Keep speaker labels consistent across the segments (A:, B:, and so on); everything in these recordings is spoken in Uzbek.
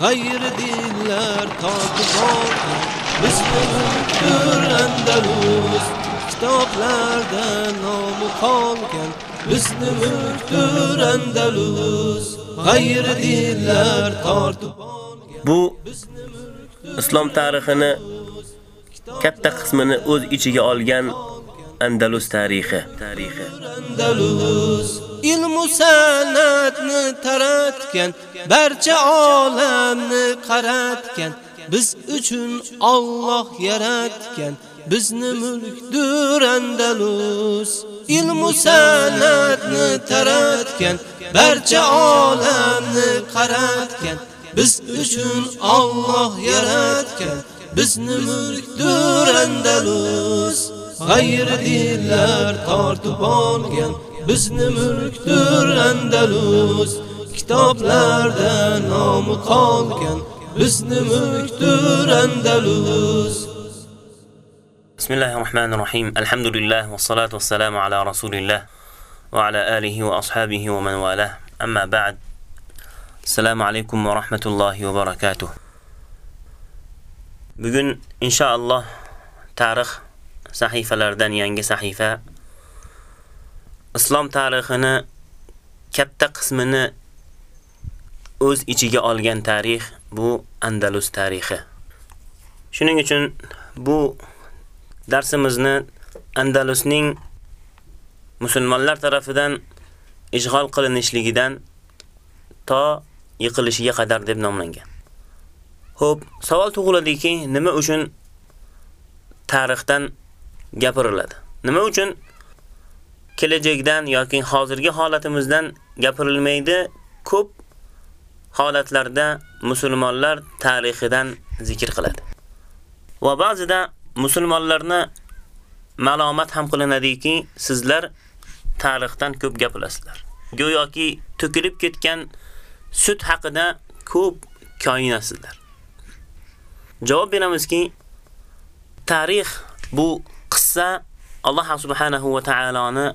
A: g'ayri dinlar totib olgan bizni mulkdir Andalus kitoblarda nomi qolgan bizni mulkdir Andalus g'ayri dinlar tortib
B: Bu islom tarixini katta qismini o'z ichiga olgan Andalus tarixi. Tarixi.
A: Andalus ilmu sanatni taratgan barcha olamni qaratgan biz uchun Alloh yaratgan bizni mulkdir Andalus. Ilmu sanatni taratgan barcha olamni qaratgan biz uchun Alloh yaratgan bizni mulkdir Andalus. G'ayri dinlar tortib olgan bizni mulkdir Andalus kitoblarda nomi qolgan bizni mulkdir Andalus
B: بسم الله الرحمن الرحيم الحمد لله والصلاة والسلام على رسول الله وعلى آله وأصحابه ومن والاه أما بعد السلام عليكم ورحمة الله وبركاته Bugun inshaalloh tarix sahifalardan yangi sahifa islom tarixini katta qismini o'z ichiga olgan tarix bu Andalus tarixi. Shuning uchun bu darsimizni Andalusning musulmonlar tarafidan ishg'ol qilinishligidan to yiqilishiga qadar deb nomlangan. Xo'p, savol tug'iladiki, nima uchun tarixdan gapiriladi? Nima uchun kelajakdan yoki hozirgi holatimizdan gapirilmaydi? Ko'p holatlarda musulmonlar tarixidan zikr qiladi. Va ba'zida musulmonlarni malomat ham qilinadiki, sizlar tarixdan ko'p gapilasizlar. Go'yoki to'kilib ketgan sut haqida ko'p koyinasizlar. Javob beramizki, tarix bu qissa Alloh subhanahu va taoloni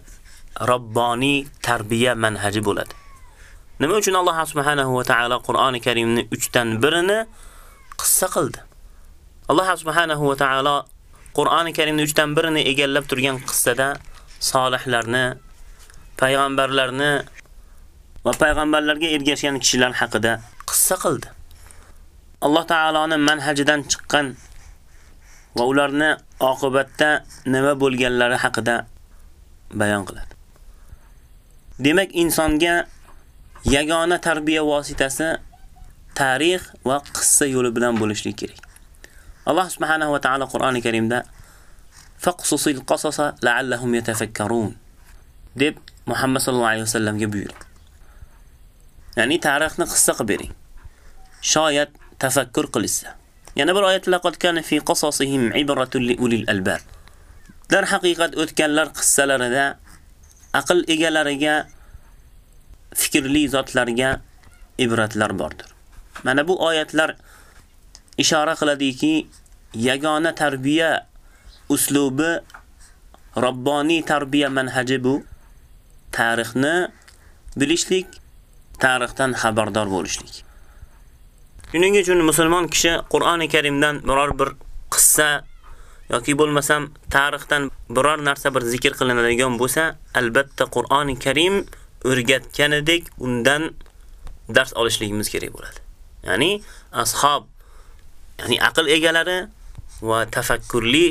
B: robboniy tarbiya manhaji bo'ladi. Nima uchun Alloh subhanahu va taolo Qur'oni Karimni 3 dan birini qissa qildi? Alloh subhanahu va taolo Qur'oni Karimni 3 dan birini egallab turgan qissada solihlarni, payg'ambarlarni va payg'ambarlarga ergashgan kishilar haqida qissa qildi. Alloh taoloning manhajidan chiqqan va ularni oqibatda nima bo'lganlari haqida bayon qiladi. Demak, insonga yagona tarbiya vositasi tarix va qissa yo'li bilan bo'lishi kerak. Alloh subhanahu va taolo Qur'oni Karimda faqsusil qasasa la'allahum yatafakkarun deb Muhammad sallallohu alayhi vasallamga buyurdi. Ya'ni tarixni qissa qilib bering. Shoyat tafakkur qilsa. Yana bir oyatda laqad kana fi qasasihim ibratun li ulil albab. Dar haqiqat o'tganlar qissalarida aql egalariga fikrli zotlarga ibratlar bordir. Mana bu oyatlar ishora qiladiki, yagona tarbiya uslubi robboniy tarbiya manhaji bu tarixni bilishlik, tarixdan xabardor bo'lishlik. Shuning uchun musulmon kishi Qur'oni Karimdan biror bir qissa yoki bo'lmasam tarixdan biror narsa bir zikr qilinadigan bo'lsa, albatta Qur'oni Karim o'rgatganidek undan dars olishligimiz kerak bo'ladi. Ya'ni ashab, ya'ni aql egalari va tafakkurli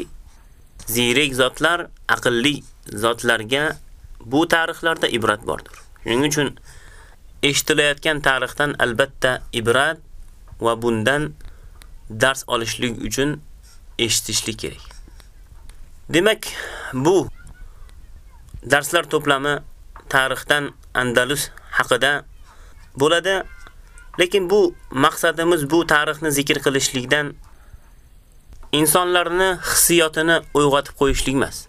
B: zirek zotlar, aqlli zotlarga bu tarixlarda ibrat bordir. Shuning uchun eshitilayotgan tarixdan albatta ibrat va bundan dars olishlik uchun eshitishlik kerak. Demak, bu darslar to'plami tarixdan Andalus haqida bo'ladi. Lekin bu maqsadimiz bu tarixni zikr qilishlikdan insonlarni hissiyotini uyg'otib qo'yishlik emas.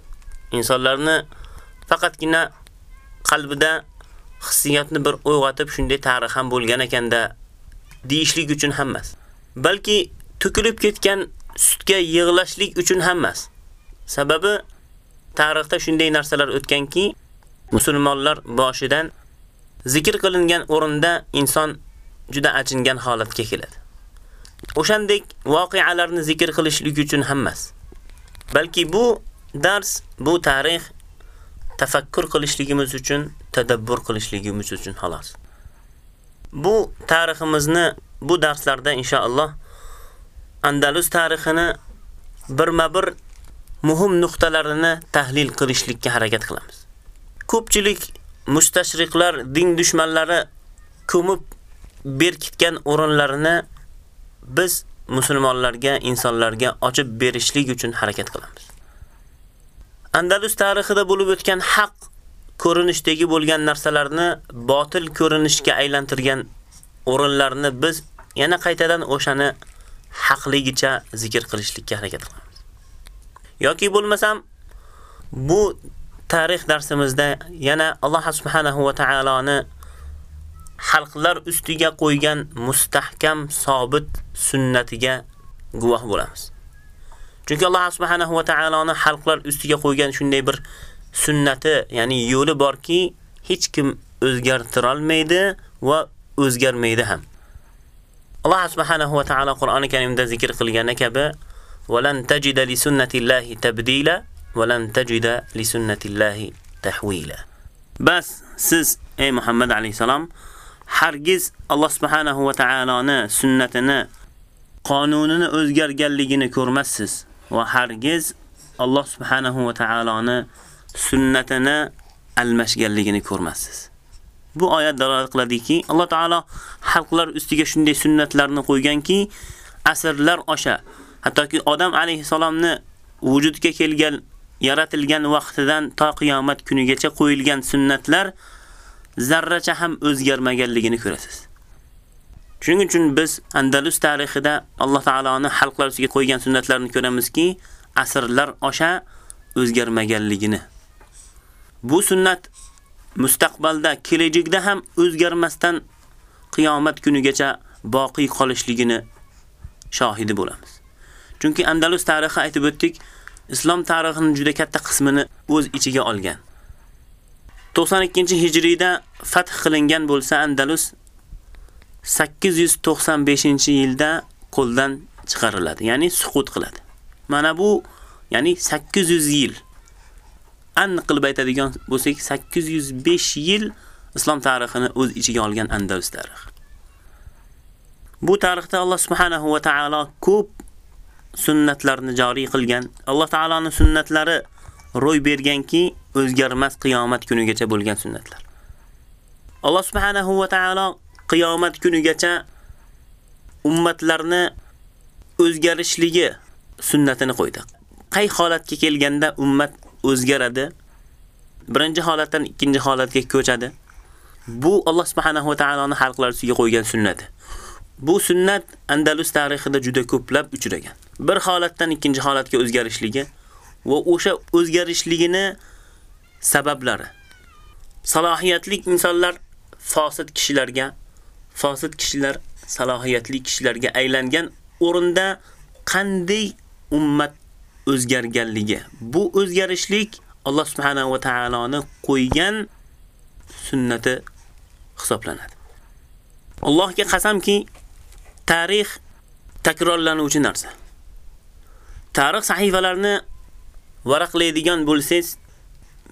B: Insonlarni faqatgina qalbida hissiyotni bir uyg'otib shunday tarix ham bo'lgan ekanda deyishlik uchun ham emas. Balki to'kilib ketgan sutga yig'lashlik uchun ham emas. Sababi tarixda shunday narsalar o'tganki, musulmonlar boshidan zikr qilingan o'rinda inson juda achingan holatga keladi. o'shandek voqealarni zikr qilishlik uchun ham emas. Balki bu dars, bu tarix tafakkur qilishligimiz uchun, tadabbur qilishligimiz uchun xolos. Bu tariximizni bu darslarda inshaalloh Andalus tarixini birma-bir muhim nuqtalarini tahlil qilishlikka harakat qilamiz. Ko'pchilik mustashriqlar, din dushmanlari ko'mib berkitgan o'rinlarini biz musulmonlarga, insonlarga ochib berishlik uchun harakat qilamiz. Andalus tarixida bo'lib o'tgan haq ko'rinishdagi bo'lgan narsalarni botil ko'rinishga aylantirgan o'rinlarni biz yana qaytadan o'shani haqligicha zikr qilishlikka harakat qilamiz. Yoki bo'lmasam bu tarix darsimizda yana Alloh subhanahu va taoloni xalqlar ustiga qo'ygan mustahkam, sobit sunnatiga guvoh bo'lamiz. Chunki Alloh subhanahu va taoloni xalqlar ustiga qo'ygan shunday bir sunnati, ya'ni yo'li borki, hech kim o'zgartira olmaydi va o'zgarmaydi ham. Alloh subhanahu va taolo Qur'oni Karimda zikr qilgani kabi: "Valan tajida li sunnatillahi tabdila va lan tajida li sunnatillahi tahwila." Bas siz ey Muhammad alayhisalom hargiz Alloh subhanahu va taoloni sunnatini qonunini o'zgarganligini ko'rmassiz. va hargiz Alloh subhanahu va taoloni sunnatini almashganligini ko'rmassiz. Bu oyat dalolat qiladiki, Alloh taolo xalqlar ustiga shunday sunnatlarni qo'yganki, asrlar osha, hattoki odam alayhisalomni vujudga kelgan, yaratilgan vaqtidan to qiyomat kunigacha qo'yilgan sunnatlar zarracha ham o'zgarmaganligini ko'rasiz. Shuning uchun biz Andalus tarixida Alloh taoloning xalqlar ustiga qo'ygan sunnatlarini ko'ramizki, asrlar osha o'zgarmaganligini. Bu sunnat mustaqbalda, kelajakda ham o'zgarmasdan qiyomat kunigacha boqiy qolishligini shohidi bo'lamiz. Chunki Andalus tarixi aytib o'tdik, islom tarixining juda katta qismini o'z ichiga olgan. 92-hijriyda fath qilingan bo'lsa Andalus 895-yilda qo'ldan chiqariladi, ya'ni suqut qiladi. Mana bu, ya'ni 800 yil. Aniq qilib aytadigan bo'lsak, 805 yil islom tarixini o'z ichiga olgan Andalus tarixi. Bu tarixda Alloh subhanahu va taolo ko'p sunnatlarni joriy qilgan. Alloh taoloning sunnatlari ro'y berganki, o'zgarmas qiyomat kunigacha bo'lgan sunnatlar. Alloh subhanahu va taolo qiyomat kunigacha ummatlarni o'zgarishligi sunnatini qo'ydi. Qay holatga kelganda ummat o'zgaradi? Birinchi holatdan ikkinchi holatga ko'chadi. Bu Alloh subhanahu va taoloning xalqlar ustiga qo'ygan sunnati. Bu sunnat Andalus tarixida juda ko'plab uchragan. Bir holatdan ikkinchi holatga o'zgarishligi va o'sha o'zgarishligini sabablari. Salohiyatli insonlar fosit kishilarga fosit kishilar salohiyatli kishilarga aylangan o'rinda qanday ummat o'zgarganligi. Bu o'zgarishlik Alloh subhanahu va taoloni qo'ygan sunnati hisoblanadi. Allohga qasamki, tarix takrorlanuvchi narsa. Tarix sahifalarini varaqlaydigan bo'lsangiz,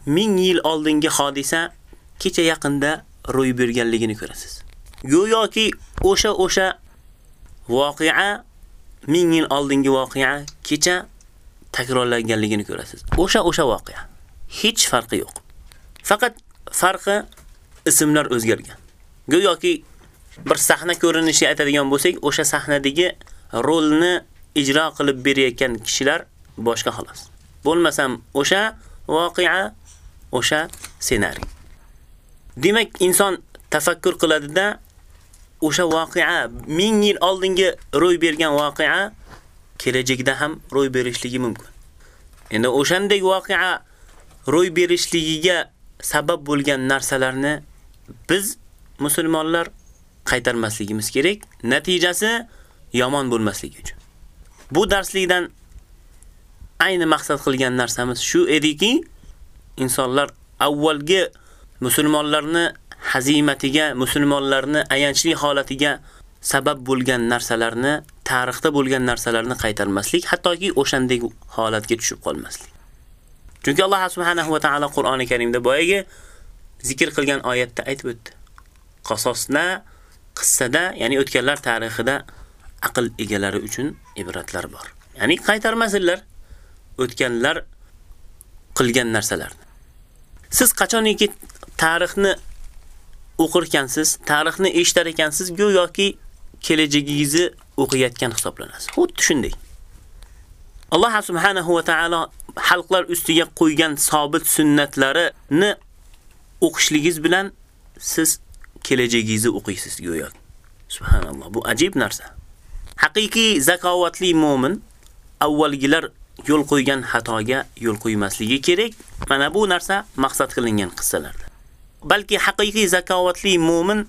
B: 1000 yil oldingi hodisa kecha yaqinda ro'y berganligini ko'rasiz. Go'yoki o'sha o'sha voqea 1000 yil oldingi voqea kecha takrorlanganligini ko'rasiz. O'sha o'sha voqea. Hech farqi yo'q. Faqat farqi ismlar o'zgargan. Go'yoki bir sahna ko'rinishi aytadigan bo'lsak, o'sha sahnadagi rolni ijro qilib berayotgan kishilar boshqa xolos. Bo'lmasam o'sha voqea, o'sha ssenariy. Demak, inson tafakkur qiladida o'sha voqea 1000 yil oldingi ro'y bergan voqea kelajakda ham ro'y berishligi mumkin. Endi o'shandek voqea ro'y berishligiga sabab bo'lgan narsalarni biz musulmonlar qaytarmasligimiz kerak. Natijasi yomon bo'lmasligi uchun. Bu darslikdan ayni maqsad qilgan narsamiz shu ediki, insonlar avvalgi musulmonlarni hazimatiga, musulmonlarni ayanchli holatiga sabab bo'lgan narsalarni tarixda bo'lgan narsalarni qaytarmaslik, hattoki o'shandagi holatga tushib qolmaslik. Chunki Alloh subhanahu va taolo Qur'oni Karimda boyagi zikr qilgan oyatda aytib o'tdi. Qasosna qissada, ya'ni o'tganlar tarixida aql egalari uchun ibratlar bor. Ya'ni qaytarmasinlar o'tganlar qilgan narsalarni. Siz qachoniki tarixni o'qirkansiz, tarixni eshitar ekansiz, go'yoki kelajagingizni o'qiyotgan hisoblanasiz. Xuddi shunday. Alloh subhanahu va taolo xalqlar ustiga qo'ygan sobit sunnatlarini o'qishligingiz bilan siz kelajagingizni o'qiysiz go'yo. Subhanalloh, bu ajib narsa. Haqiqiy zakovatli mu'min avvalgilar yo'l qo'ygan xatoga yo'l qo'ymasligi kerak. Mana bu narsa maqsad qilingan qissalarda. Balki haqiqiy zakovatli mu'min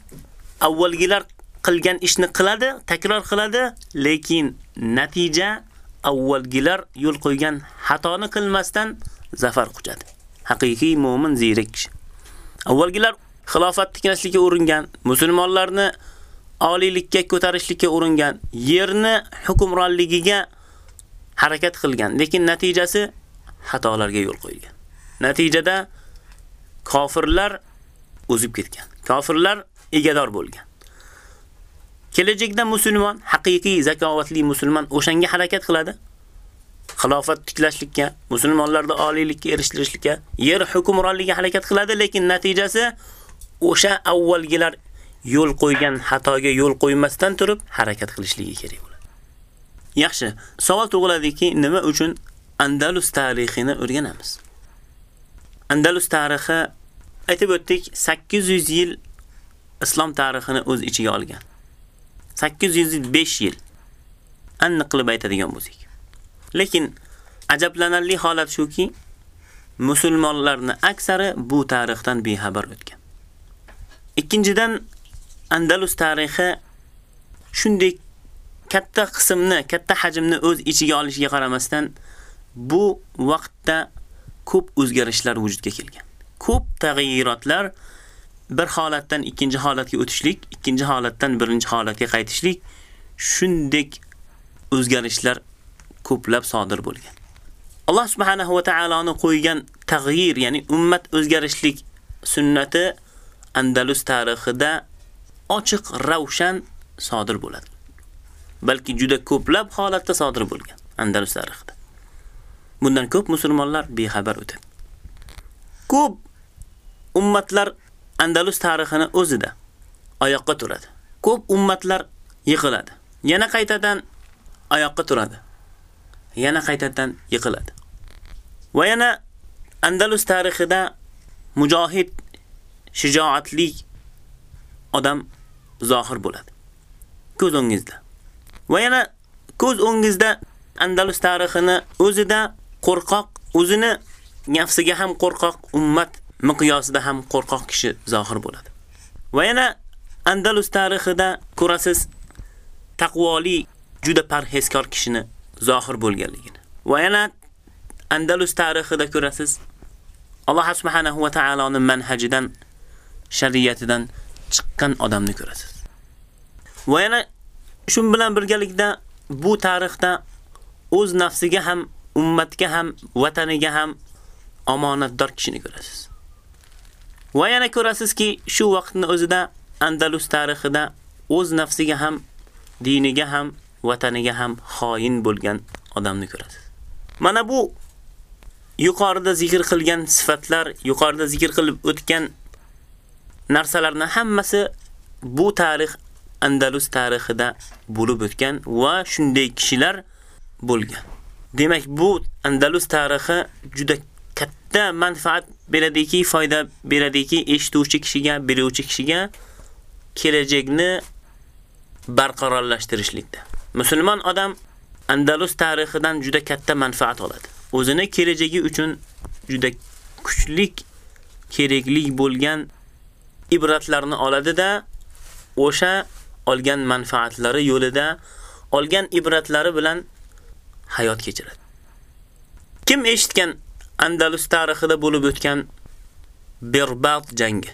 B: avvalgilar qilgan ishni qiladi, takror qiladi, lekin natija avvalgilar yo'l qo'ygan xatoni qilmasdan zafar quchadi. Haqiqiy mu'min ziyrak kishi. Avvalgilar xilofat tiklashlikka uringan, musulmonlarni oliylikka ko'tarishlikka uringan, yerni hukmronligiga harakat qilgan, lekin natijasi xatolarga yo'l qo'ygan. Natijada kofirlar o'zib ketgan. Kofirlar egador bo'lgan. Kelajakda musulmon, haqiqiy zakovatli musulmon o'shanga harakat qiladi. Xilofat tiklashlikka, musulmonlarda oliylikka erishtirishlikka, yer hukmronligiga harakat qiladi, lekin natijasi o'sha avvalgilar yo'l qo'ygan xatoga yo'l qo'ymasdan turib harakat qilishligi kerak bo'ladi. Yaxshi, savol tug'iladiki, nima uchun Andalus tarixini o'rganamiz? Andalus tarixi aytib o'tdik, 800 yil islom tarixini o'z ichiga olgan. 805 yil aniq qilib aytadigan bo'lsak. Lekin ajablanarli holat shuki, musulmonlarning aksari bu tarixdan bexabar o'tgan. Ikkinchidan Andalus tarixi shunday katta qismni, katta hajmni o'z ichiga olishiga qaramasdan bu vaqtda ko'p o'zgarishlar vujudga kelgan. Ko'p tag'yirotlar bir holatdan ikkinchi holatga o'tishlik, ikkinchi holatdan birinchi holatga qaytishlik shunday o'zgarishlar ko'plab sodir bo'lgan. Alloh subhanahu va taoloni qo'ygan tag'yir, ya'ni ummat o'zgarishlik sunnati Andalus tarixida ochiq, ravshan sodir bo'ladi. Balki juda ko'plab holatda sodir bo'lgan Andalus tarixida. Bundan ko'p musulmonlar bexabar o'tadi. Ko'p ummatlar Andalus tarixini o'zida oyoqqa turadi. Ko'p ummatlar yiqiladi. Yana qaytadan oyoqqa turadi. Yana qaytadan yiqiladi. Va yana Andalus tarixida mujohid, shijoatli odam zohir bo'ladi. Ko'z o'ngizda. Va yana ko'z o'ngizda Andalus tarixini o'zida qo'rqoq, o'zini nafsiga ham qo'rqoq ummat miqyosida ham qo'rqoq kishi zohir bo'ladi. Va yana Andalus tarixida ko'rasiz taqvoli juda parhezkor kishini zohir bo'lganligini. Va yana Andalus tarixida ko'rasiz Alloh subhanahu va taoloning manhajidan, shariatidan chiqqan odamni ko'rasiz. Va yana shun bilan birgalikda bu tarixda o'z nafsiga ham, ummatga ham, vataniga ham omonatdor kishini ko'rasiz. Va yana ko'rasizki, shu vaqtni o'zida Andalus tarixida o'z nafsiga ham, diniga ham, vataniga ham xoin bo'lgan odamni ko'rasiz. Mana bu yuqorida zikr qilgan sifatlar, yuqorida zikr qilib o'tgan narsalarning hammasi bu tarix Andalus tarixida bo'lib o'tgan va shunday kishilar bo'lgan. Demak, bu Andalus tarixi juda katta manfaat beradiki, foyda beradiki eshituvchi kishiga, biluvchi kishiga kelajakni barqarorlashtirishlikda. Musulmon odam Andalus tarixidan juda katta manfaat oladi. O'zini kelajagi uchun juda kuchlik keraklik bo'lgan ibratlarni oladi-da, o'sha olgan manfaatlari yo'lida olgan ibratlari bilan hayot kechiradi. Kim eshitgan Andalus tarixida bo'lib o'tgan Berbat jangi.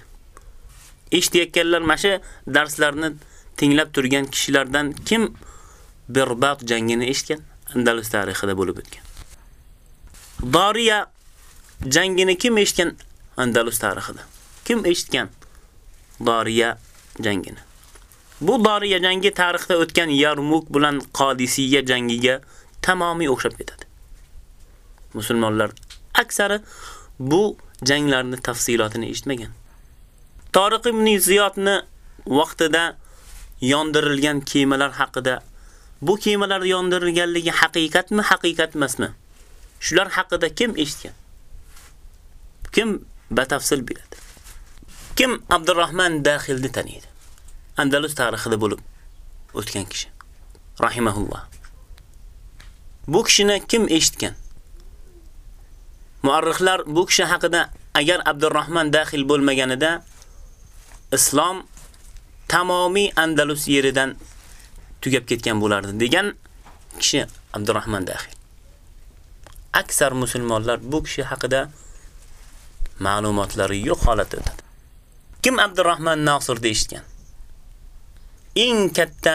B: Eshitayotganlar mana shu darslarni tinglab turgan kishilardan kim Berbat jangini eshitgan? Andalus tarixida bo'lib o'tgan. Dariya jangini kim eshitgan? Andalus tarixida. Kim eshitgan? Dariya jangini. Bu Dariya jangi tarixda o'tgan Yarmuk bilan Qodisiya jangiga tamomiy o'xshab ketadi. Musulmonlar aksari bu janglarni tafsilotini eshitmagan. Tariq ibn Ziyodni vaqtida yondirilgan kemalar haqida bu kemalar yondirilganligi haqiqatmi, haqiqat emasmi? Shular haqida kim eshitgan? Kim batafsil biladi? Kim Abdurrahman Daxilni taniydi? Andalus tarixida bo'lib o'tgan kishi. Rahimahulloh. Bu kishini kim eshitgan? Muarrixlar bu kishi haqida agar Abdurrahman Daxil bo'lmaganida islom tamomiy Andalus yeridan tugab ketgan bo'lardi degan kishi Abdurrahman Daxil. Aksar musulmonlar bu kishi haqida ma'lumotlari yo'q holatda o'tadi. Kim Abdurrahman Nasir deyishgan? Eng katta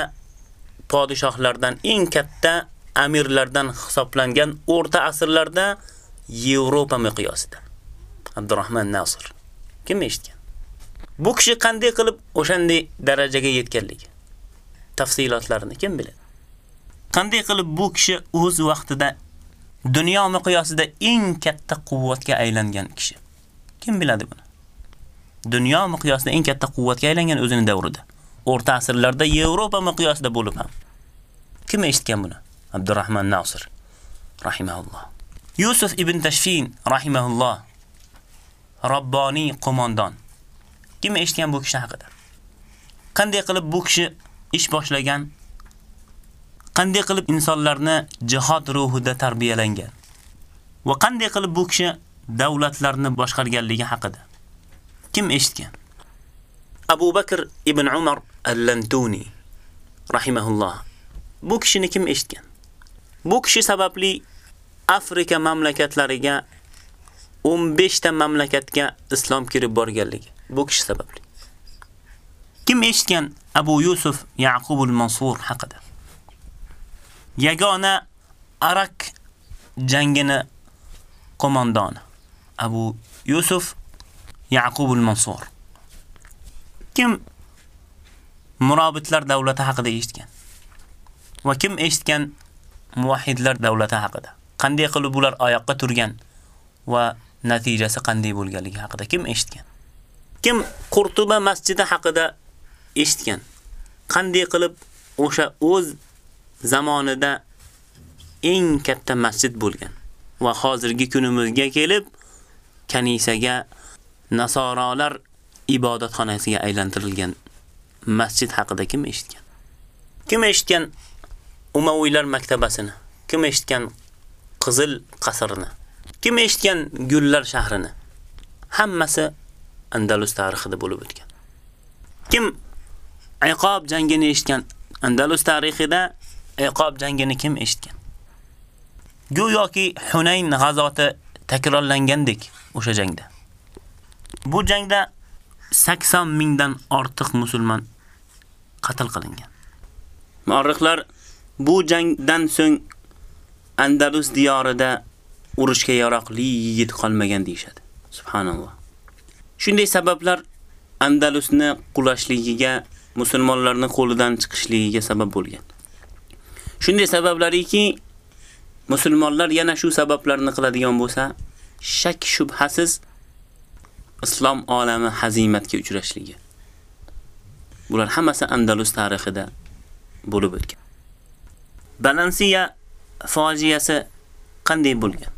B: podshohlardan, eng katta amirlardan hisoblangan o'rta asrlarda Yevropa miqyosida. Abdurrahman Nasir. Kim eshitgan? Bu kishi qanday qilib o'shanday darajaga yetganligi? Tafsilotlarini kim biladi? Qanday qilib bu kishi o'z vaqtida dunyo miqyosida eng katta quvvatga aylangan kishi? Kim biladi buni? Dunyo miqyosida eng katta quvvatga aylangan o'zining davrida. O'rta asrlarda Yevropa miqyosida bo'lib ham. Kim eshitgan buni? Abdurrahman Nasir rahimahulloh. Yusuf ibn Tashfin rahimahulloh Robboniy qo'mondon. Kim eshitgan bu kishi haqida? Qanday qilib bu kishi ish boshlagan? Qanday qilib insonlarni jihad ruhida tarbiyalangan? Va qanday qilib bu kishi davlatlarni boshqarganligi haqida? Kim eshitgan? Abu Bakr ibn Umar al-Lantuni rahimahulloh. Bu kishini kim eshitgan? Bu kishi sababli Afrika mamlakatlariga 15 ta mamlakatga islom kirib borganligi bu kishi sababli. Kim eshitgan Abu Yusuf Yaqub al-Mansur haqida? Yagona Arak jangini qo'mondoni Abu Yusuf Yaqub al-Mansur. Kim murobitlar davlati haqida eshitgan? Va kim eshitgan muvahhidlar davlati haqida? Qanday qilib ular oyoqqa turgan va natijasi qanday bo'lganligi haqida kim eshitgan? Kim Qurtuba masjidi haqida eshitgan? Qanday qilib o'sha o'z zamonida eng katta masjid bo'lgan va hozirgi kunimizga kelib kanisaga nasoralar ibodatxonasiga aylantirilgan masjid haqida kim eshitgan? Kim eshitgan Umaviylar maktabasini? Kim eshitgan Qizil qasrini? Kim eshitgan Gullar shahrini? Hammasi Andalus tarixida bo'lib o'tgan. Kim Iqob jangini eshitgan? Andalus tarixida Iqob jangini kim eshitgan? Go'yoki Hunayn g'azoti takrorlangandek o'sha jangda. Bu jangda 80 mingdan ortiq musulmon qatl qilingan. Muarrixlar bu jangdan so'ng Andalus diyorida urushga yaroqli yigit qolmagan deyshadi. Subhanalloh. Shunday sabablar Andalusni qulashligiga, musulmonlarning qo'lidan chiqishligiga sabab bo'lgan. Shunday sabablariki musulmonlar yana shu sabablarni qiladigan bo'lsa, shak shubhasiz islom olami hazimatga uchrashligi. Bular hammasi Andalus tarixida bo'lib o'tgan. Balansiya fojiasi qanday bo'lgan?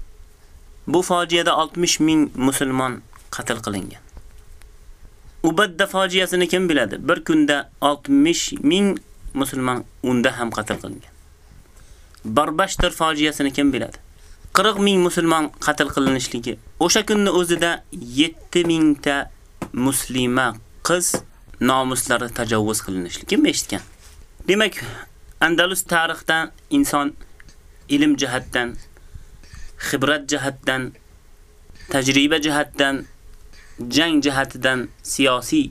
B: Bu fojiada 60 ming musulmon qatl qilingan. Ubadda fojiasini kim biladi? Bir kunda 60 ming musulmon unda ham qatl qilingan. Barbashtir fojiasini kim biladi? 40 ming musulmon qatl qilinishligi. O'sha kunni o'zida 7 mingta muslima qiz nomuslari tajovuz qilinishligi kim eshitgan? Demak, Andalus tarixdan inson ilm jihatdan, xibrat jihatdan, tajriba jihatdan, jang jihatidan, siyosiy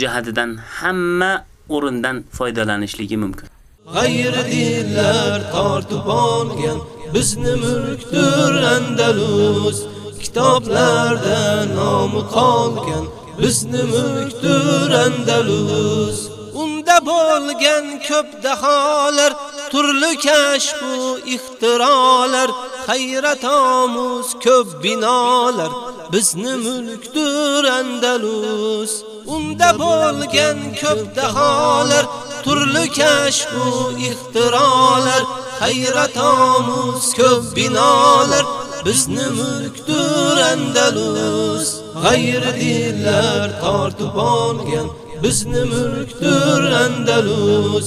B: jihatidan hamma o'rindan foydalanishligi mumkin.
A: g'ayri dinlar tortib olgan bizni mulkdir Andalus kitoblarda nomi qolgan bizni mulkdir Andalus unda bo'lgan ko'p daholar turli kashf u ixtirolar hayrat omuz ko'p binolar. Bizni mulkdir Andalus unda bo'lgan ko'p daholar. Turli kashf u ixtirolar hayrat omuz ko'p binolar. Bizni mulkdir Andalus g'ayri dinlar tortib olgan. Bizni mulkdir Andalus.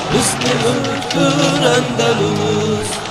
A: Bizni mulkdir Andalus